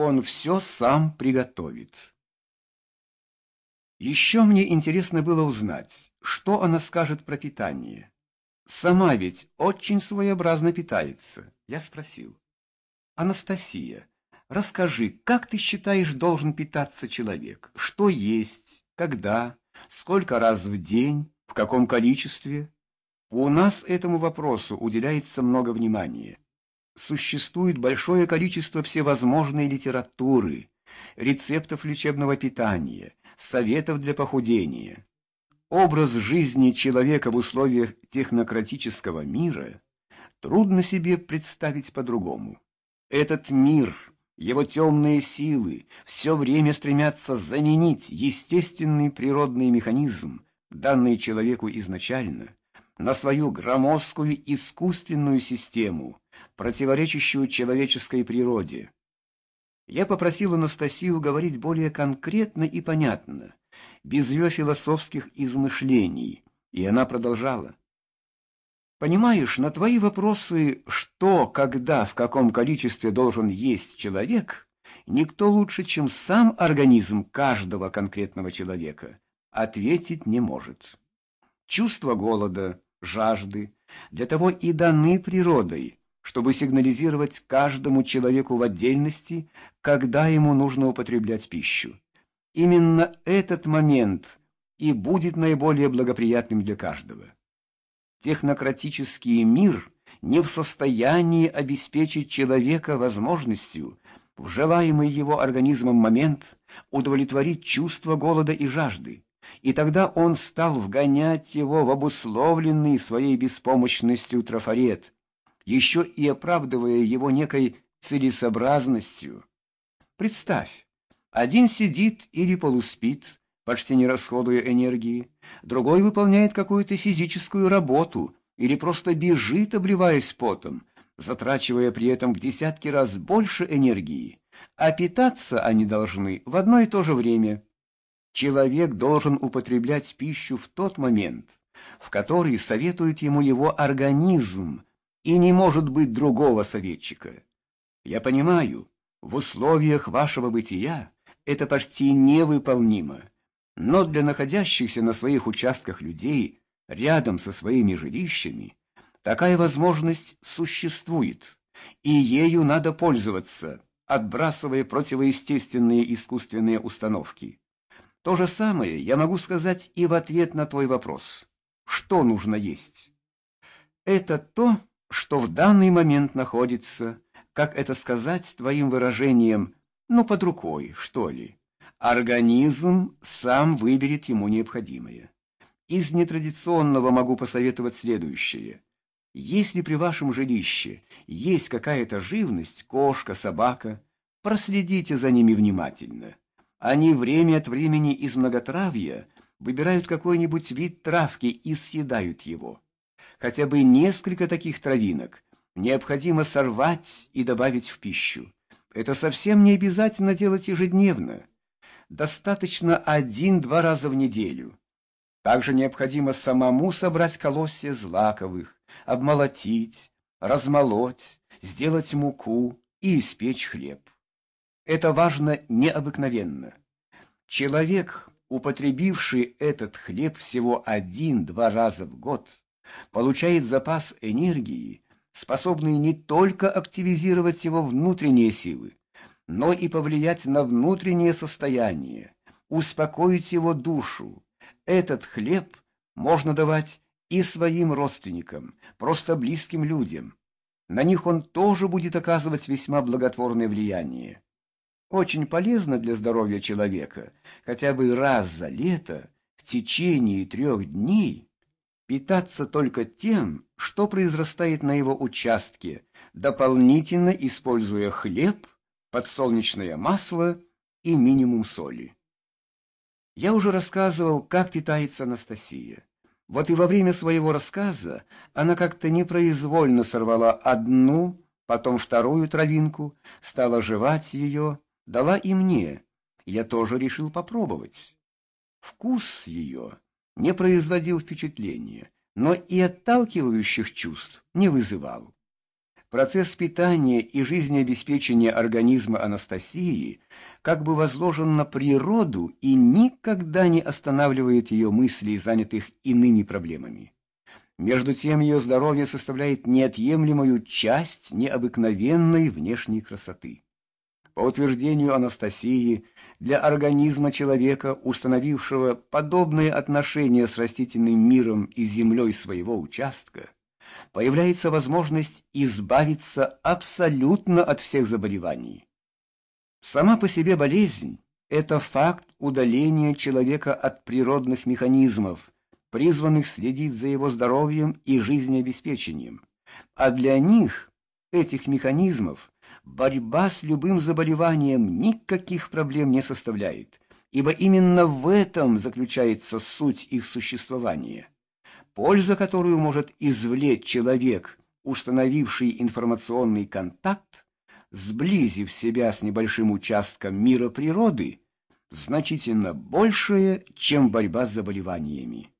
Он все сам приготовит. Еще мне интересно было узнать, что она скажет про питание. Сама ведь очень своеобразно питается. Я спросил. Анастасия, расскажи, как ты считаешь должен питаться человек? Что есть, когда, сколько раз в день, в каком количестве? У нас этому вопросу уделяется много внимания. Существует большое количество всевозможной литературы, рецептов лечебного питания, советов для похудения. Образ жизни человека в условиях технократического мира трудно себе представить по-другому. Этот мир, его темные силы все время стремятся заменить естественный природный механизм, данный человеку изначально, на свою громоздкую искусственную систему, противоречащую человеческой природе. Я попросил Анастасию говорить более конкретно и понятно, без ее философских измышлений, и она продолжала. Понимаешь, на твои вопросы, что, когда, в каком количестве должен есть человек, никто лучше, чем сам организм каждого конкретного человека, ответить не может. Чувство голода, жажды для того и даны природой, чтобы сигнализировать каждому человеку в отдельности, когда ему нужно употреблять пищу. Именно этот момент и будет наиболее благоприятным для каждого. Технократический мир не в состоянии обеспечить человека возможностью в желаемый его организмом момент удовлетворить чувство голода и жажды, и тогда он стал вгонять его в обусловленный своей беспомощностью трафарет, еще и оправдывая его некой целесообразностью. Представь, один сидит или полуспит, почти не расходуя энергии, другой выполняет какую-то физическую работу или просто бежит, обливаясь потом, затрачивая при этом в десятки раз больше энергии, а питаться они должны в одно и то же время. Человек должен употреблять пищу в тот момент, в который советует ему его организм, и не может быть другого советчика. Я понимаю, в условиях вашего бытия это почти невыполнимо, но для находящихся на своих участках людей рядом со своими жилищами такая возможность существует, и ею надо пользоваться, отбрасывая противоестественные искусственные установки. То же самое я могу сказать и в ответ на твой вопрос. Что нужно есть? Это то, что в данный момент находится, как это сказать твоим выражением, ну, под рукой, что ли. Организм сам выберет ему необходимое. Из нетрадиционного могу посоветовать следующее. Если при вашем жилище есть какая-то живность, кошка, собака, проследите за ними внимательно. Они время от времени из многотравья выбирают какой-нибудь вид травки и съедают его хотя бы несколько таких травинок необходимо сорвать и добавить в пищу. Это совсем не обязательно делать ежедневно. Достаточно один-два раза в неделю. Также необходимо самому собрать колосья злаковых, обмолотить, размолоть, сделать муку и испечь хлеб. Это важно необыкновенно. Человек, употребивший этот хлеб всего один-два раза в год, получает запас энергии, способный не только активизировать его внутренние силы, но и повлиять на внутреннее состояние, успокоить его душу. Этот хлеб можно давать и своим родственникам, просто близким людям. На них он тоже будет оказывать весьма благотворное влияние. Очень полезно для здоровья человека хотя бы раз за лето в течение трех дней питаться только тем, что произрастает на его участке, дополнительно используя хлеб, подсолнечное масло и минимум соли. Я уже рассказывал, как питается Анастасия. Вот и во время своего рассказа она как-то непроизвольно сорвала одну, потом вторую травинку, стала жевать ее, дала и мне. Я тоже решил попробовать. Вкус ее не производил впечатления, но и отталкивающих чувств не вызывал. Процесс питания и жизнеобеспечения организма Анастасии как бы возложен на природу и никогда не останавливает ее мыслей, занятых иными проблемами. Между тем ее здоровье составляет неотъемлемую часть необыкновенной внешней красоты. По утверждению Анастасии, для организма человека, установившего подобные отношения с растительным миром и землей своего участка, появляется возможность избавиться абсолютно от всех заболеваний. Сама по себе болезнь – это факт удаления человека от природных механизмов, призванных следить за его здоровьем и жизнеобеспечением. А для них, этих механизмов, борьба с любым заболеванием никаких проблем не составляет, ибо именно в этом заключается суть их существования. Польза, которую может извлечь человек, установивший информационный контакт, сблизив себя с небольшим участком мира природы, значительно большая, чем борьба с заболеваниями.